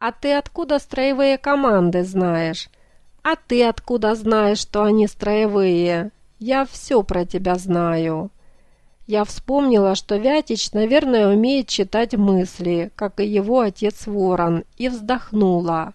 А ты откуда строевые команды знаешь? А ты откуда знаешь, что они строевые? Я все про тебя знаю. Я вспомнила, что Вятич, наверное, умеет читать мысли, как и его отец Ворон, и вздохнула.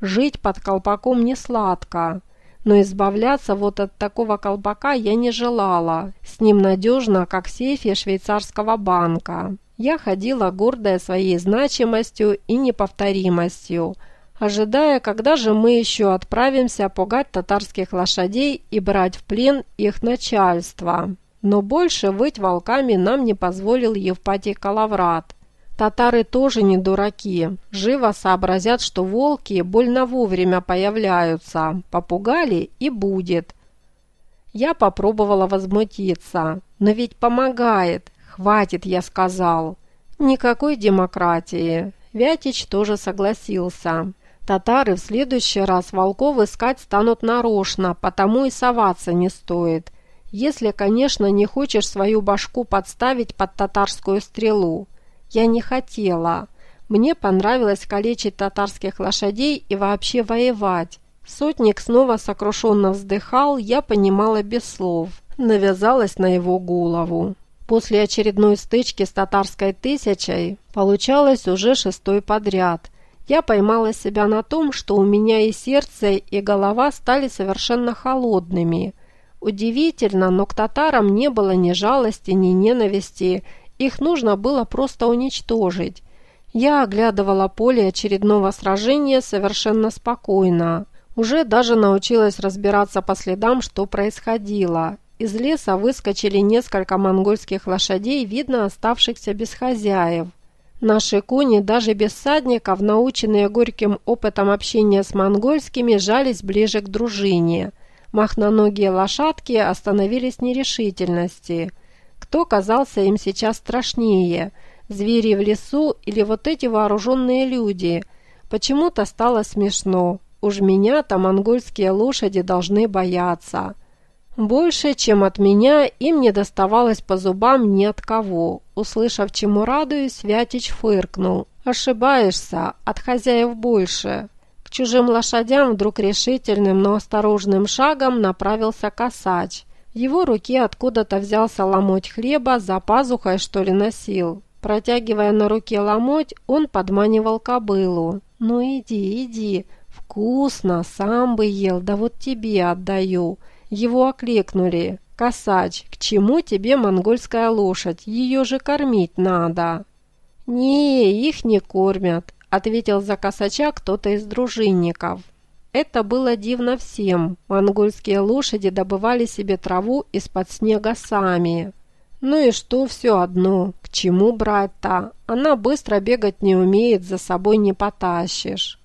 Жить под колпаком не сладко, но избавляться вот от такого колпака я не желала. С ним надежно, как в сейфе швейцарского банка. Я ходила гордая своей значимостью и неповторимостью, ожидая, когда же мы еще отправимся пугать татарских лошадей и брать в плен их начальство. Но больше выть волками нам не позволил Евпатий Калаврат. Татары тоже не дураки. Живо сообразят, что волки больно вовремя появляются. Попугали и будет. Я попробовала возмутиться. Но ведь помогает. Хватит, я сказал. Никакой демократии. Вятич тоже согласился. Татары в следующий раз волков искать станут нарочно, потому и соваться не стоит. Если, конечно, не хочешь свою башку подставить под татарскую стрелу. Я не хотела. Мне понравилось калечить татарских лошадей и вообще воевать. Сотник снова сокрушенно вздыхал, я понимала без слов. Навязалась на его голову. После очередной стычки с татарской тысячей получалось уже шестой подряд. Я поймала себя на том, что у меня и сердце, и голова стали совершенно холодными – Удивительно, но к татарам не было ни жалости, ни ненависти, их нужно было просто уничтожить. Я оглядывала поле очередного сражения совершенно спокойно. Уже даже научилась разбираться по следам, что происходило. Из леса выскочили несколько монгольских лошадей, видно оставшихся без хозяев. Наши кони, даже без всадников, наученные горьким опытом общения с монгольскими, жались ближе к дружине – Махноногие лошадки остановились нерешительности. Кто казался им сейчас страшнее – звери в лесу или вот эти вооруженные люди? Почему-то стало смешно. Уж меня-то монгольские лошади должны бояться. Больше, чем от меня, им не доставалось по зубам ни от кого. Услышав, чему радуюсь, Вятич фыркнул. «Ошибаешься, от хозяев больше». К чужим лошадям вдруг решительным, но осторожным шагом направился косач. В его руке откуда-то взялся ломоть хлеба, за пазухой что ли носил. Протягивая на руке ломоть, он подманивал кобылу. «Ну иди, иди, вкусно, сам бы ел, да вот тебе отдаю». Его окликнули. «Косач, к чему тебе монгольская лошадь? Ее же кормить надо». «Не, их не кормят ответил за косача кто-то из дружинников. Это было дивно всем. Монгольские лошади добывали себе траву из-под снега сами. Ну и что все одно, к чему брать-то? Она быстро бегать не умеет, за собой не потащишь.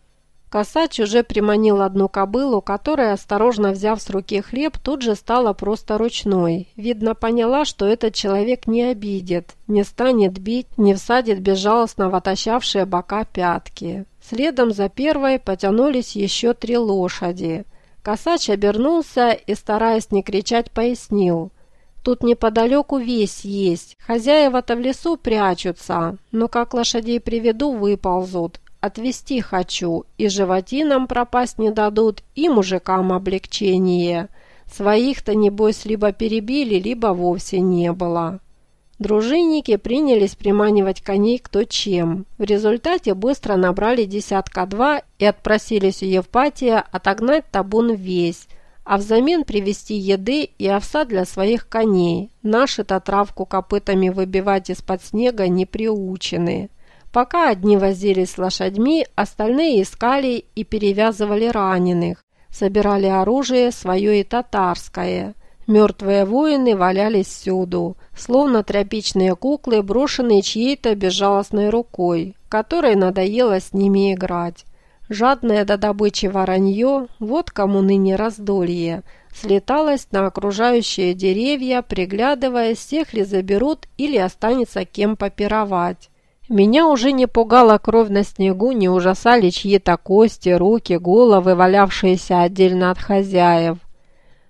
Косач уже приманил одну кобылу, которая, осторожно взяв с руки хлеб, тут же стала просто ручной. Видно, поняла, что этот человек не обидит, не станет бить, не всадит безжалостно отощавшие бока пятки. Следом за первой потянулись еще три лошади. Косач обернулся и, стараясь не кричать, пояснил. «Тут неподалеку весь есть. Хозяева-то в лесу прячутся, но как лошадей приведу, выползут. Отвести хочу, и животинам пропасть не дадут, и мужикам облегчение. Своих-то, небось, либо перебили, либо вовсе не было. Дружинники принялись приманивать коней кто чем. В результате быстро набрали десятка два и отпросились у Евпатия отогнать табун весь, а взамен привезти еды и овса для своих коней. Наши-то травку копытами выбивать из-под снега не приучены. Пока одни возились с лошадьми, остальные искали и перевязывали раненых, собирали оружие свое и татарское. Мертвые воины валялись всюду, словно тряпичные куклы, брошенные чьей-то безжалостной рукой, которой надоело с ними играть. Жадное до добычи воронье, вот кому ныне раздолье, слеталось на окружающие деревья, приглядывая, всех ли заберут или останется кем попировать. Меня уже не пугала кровь на снегу, не ужасали чьи-то кости, руки, головы, валявшиеся отдельно от хозяев.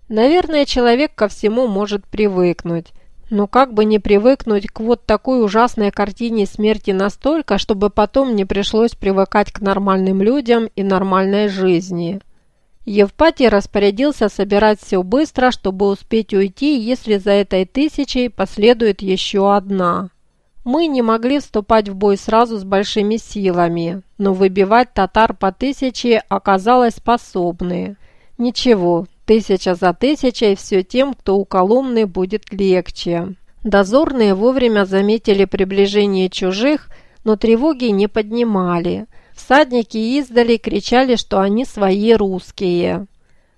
Наверное, человек ко всему может привыкнуть. Но как бы не привыкнуть к вот такой ужасной картине смерти настолько, чтобы потом не пришлось привыкать к нормальным людям и нормальной жизни. Евпатий распорядился собирать все быстро, чтобы успеть уйти, если за этой тысячей последует еще одна. Мы не могли вступать в бой сразу с большими силами, но выбивать татар по тысяче оказалось способны. Ничего, Тысяча за тысячей все тем, кто у Коломны будет легче. Дозорные вовремя заметили приближение чужих, но тревоги не поднимали. Всадники издали кричали, что они свои русские.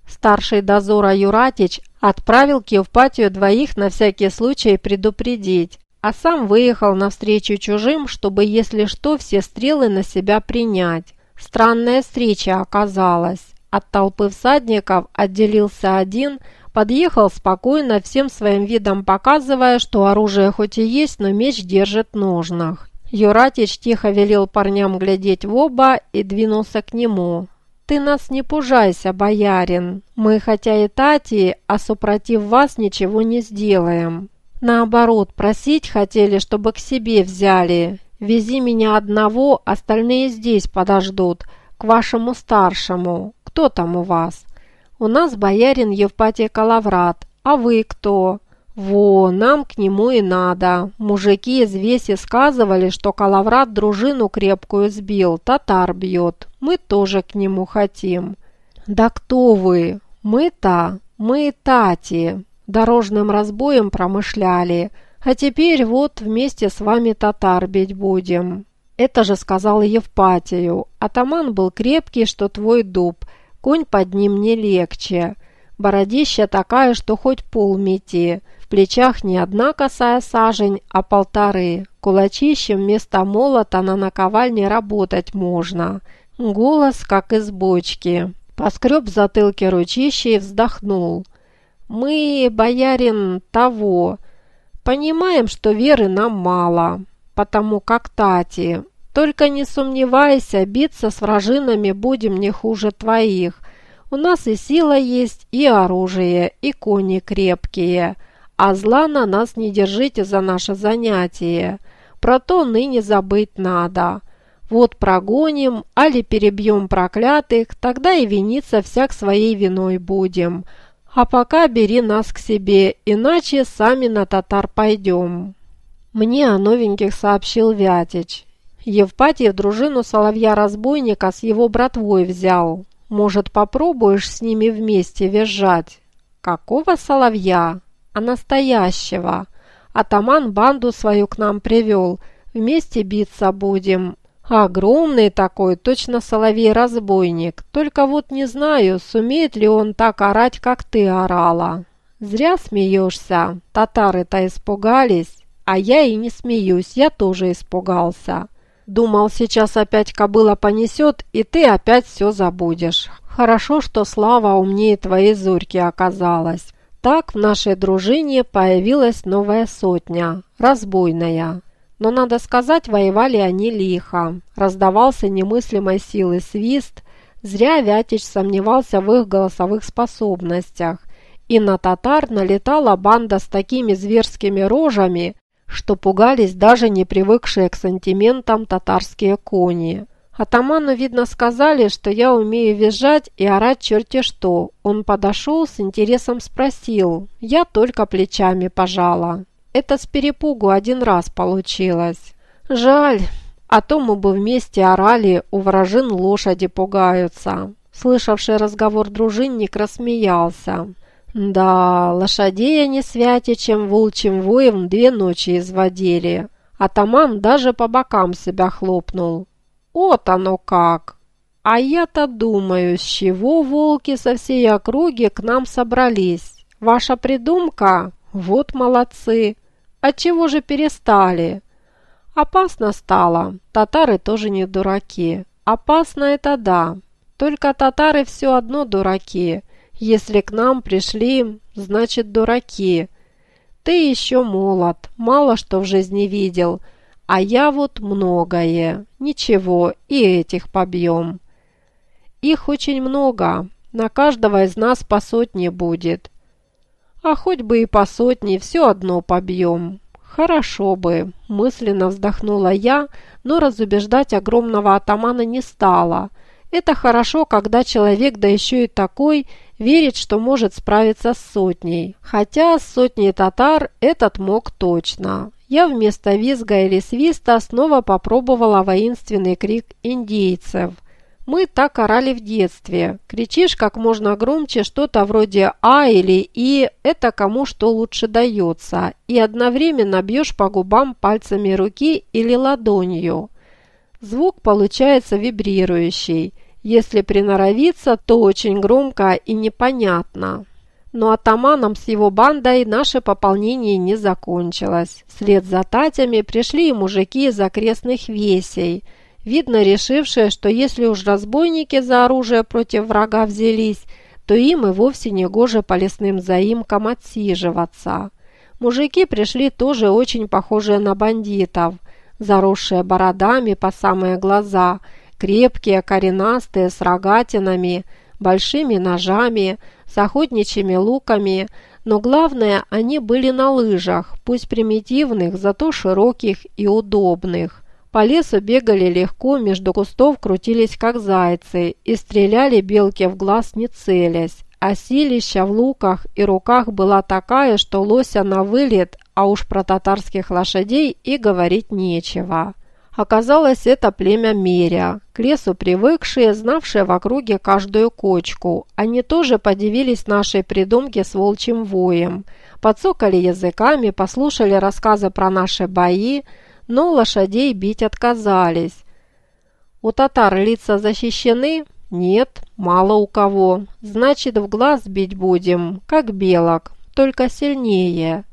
Старший дозора Юратич отправил к Евпатию двоих на всякий случай предупредить, а сам выехал навстречу чужим, чтобы, если что, все стрелы на себя принять. Странная встреча оказалась. От толпы всадников отделился один, подъехал спокойно, всем своим видом показывая, что оружие хоть и есть, но меч держит в ножнах. Юратич тихо велел парням глядеть в оба и двинулся к нему. «Ты нас не пужайся, боярин. Мы, хотя и тати, а супротив вас ничего не сделаем. Наоборот, просить хотели, чтобы к себе взяли. Вези меня одного, остальные здесь подождут, к вашему старшему. Кто там у вас? У нас боярин Евпатий Калаврат. А вы кто? Во, нам к нему и надо. Мужики из Веси сказывали, что Калаврат дружину крепкую сбил, татар бьет. Мы тоже к нему хотим. Да кто вы? Мы-то, мы тати. Дорожным разбоем промышляли. А теперь вот вместе с вами татар бить будем. Это же сказал Евпатию. Атаман был крепкий, что твой дуб – Конь под ним не легче. Бородища такая, что хоть пол мети. В плечах не одна косая сажень, а полторы. Кулачищем вместо молота на наковальне работать можно. Голос, как из бочки. Поскреб в затылке и вздохнул. «Мы, боярин, того. Понимаем, что веры нам мало, потому как Тати. Только не сомневайся, биться с вражинами будем не хуже твоих. У нас и сила есть, и оружие, и кони крепкие. А зла на нас не держите за наше занятие. Про то ныне забыть надо. Вот прогоним, али перебьем проклятых, тогда и виниться всяк своей виной будем. А пока бери нас к себе, иначе сами на татар пойдем». Мне о новеньких сообщил Вятич. Евпатий в дружину соловья-разбойника с его братвой взял. Может, попробуешь с ними вместе визжать? Какого соловья? А настоящего. Атаман банду свою к нам привел. Вместе биться будем. Огромный такой, точно соловей-разбойник. Только вот не знаю, сумеет ли он так орать, как ты орала. Зря смеешься. Татары-то испугались. А я и не смеюсь, я тоже испугался. Думал, сейчас опять кобыла понесет, и ты опять все забудешь. Хорошо, что Слава умнее твоей Зорьки оказалась. Так в нашей дружине появилась новая сотня, разбойная. Но, надо сказать, воевали они лихо. Раздавался немыслимой силы свист. Зря Вятич сомневался в их голосовых способностях. И на татар налетала банда с такими зверскими рожами, что пугались даже не привыкшие к сантиментам татарские кони. Атаману, видно, сказали, что я умею визжать и орать черти что. Он подошел, с интересом спросил. Я только плечами пожала. Это с перепугу один раз получилось. Жаль, а то мы бы вместе орали, у вражин лошади пугаются. Слышавший разговор дружинник рассмеялся. Да, лошадей они святичем волчьим воем две ночи изводили. Атаман даже по бокам себя хлопнул. Вот оно как! А я-то думаю, с чего волки со всей округи к нам собрались? Ваша придумка? Вот молодцы! Отчего же перестали? Опасно стало. Татары тоже не дураки. Опасно это да. Только татары все одно дураки – если к нам пришли, значит дураки. Ты еще молод, мало что в жизни видел, а я вот многое. Ничего, и этих побьем. Их очень много, на каждого из нас по сотне будет. А хоть бы и по сотне, все одно побьем. Хорошо бы, мысленно вздохнула я, но разубеждать огромного атамана не стала. Это хорошо, когда человек, да еще и такой, верит, что может справиться с сотней. Хотя с сотней татар этот мог точно. Я вместо визга или свиста снова попробовала воинственный крик индейцев. Мы так орали в детстве. Кричишь как можно громче что-то вроде «а» или «и», это кому что лучше дается, и одновременно бьешь по губам пальцами руки или ладонью. Звук получается вибрирующий. Если приноровиться, то очень громко и непонятно. Но атаманом с его бандой наше пополнение не закончилось. Вслед за татями пришли и мужики из окрестных весей – видно решившие, что если уж разбойники за оружие против врага взялись, то им и вовсе не гоже по лесным заимкам отсиживаться. Мужики пришли тоже очень похожие на бандитов, заросшие бородами по самые глаза, крепкие, коренастые, с рогатинами, большими ножами, с охотничьими луками, но главное, они были на лыжах, пусть примитивных, зато широких и удобных. По лесу бегали легко, между кустов крутились как зайцы и стреляли белки в глаз не целясь. А силища в луках и руках была такая, что лося на вылет, а уж про татарских лошадей и говорить нечего. Оказалось, это племя Меря, к лесу привыкшие, знавшие в округе каждую кочку. Они тоже подивились нашей придумке с волчьим воем. Подсокали языками, послушали рассказы про наши бои, но лошадей бить отказались. У татар лица защищены? Нет, мало у кого. Значит, в глаз бить будем, как белок, только сильнее.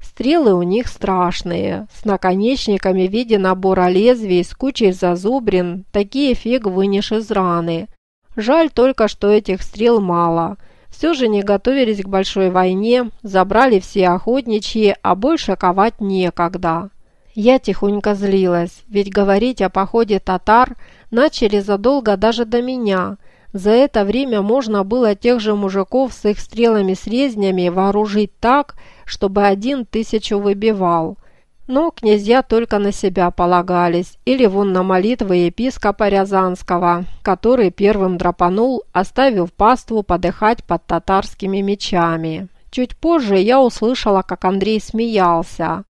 Стрелы у них страшные, с наконечниками в виде набора лезвий, с кучей зазубрин, такие фиг вынешь из раны. Жаль только, что этих стрел мало. Все же не готовились к большой войне, забрали все охотничьи, а больше ковать некогда. Я тихонько злилась, ведь говорить о походе татар начали задолго даже до меня. За это время можно было тех же мужиков с их стрелами с резнями вооружить так, чтобы один тысячу выбивал. Но князья только на себя полагались, или вон на молитвы епископа Рязанского, который первым драпанул, оставив паству подыхать под татарскими мечами. Чуть позже я услышала, как Андрей смеялся.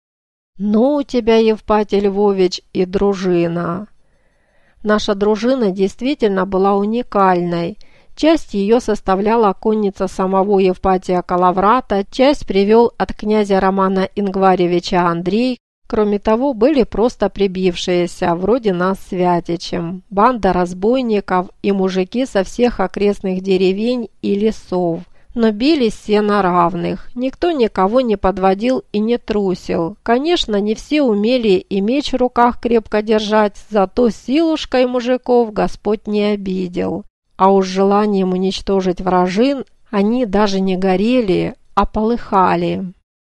«Ну у тебя, Евпатий Львович, и дружина!» Наша дружина действительно была уникальной. Часть ее составляла конница самого Евпатия Калаврата, часть привел от князя Романа Ингваревича Андрей, Кроме того, были просто прибившиеся, вроде нас с Вятичем, банда разбойников и мужики со всех окрестных деревень и лесов – но бились все на равных. Никто никого не подводил и не трусил. Конечно, не все умели и меч в руках крепко держать, зато силушкой мужиков Господь не обидел. А уж желанием уничтожить вражин они даже не горели, а полыхали.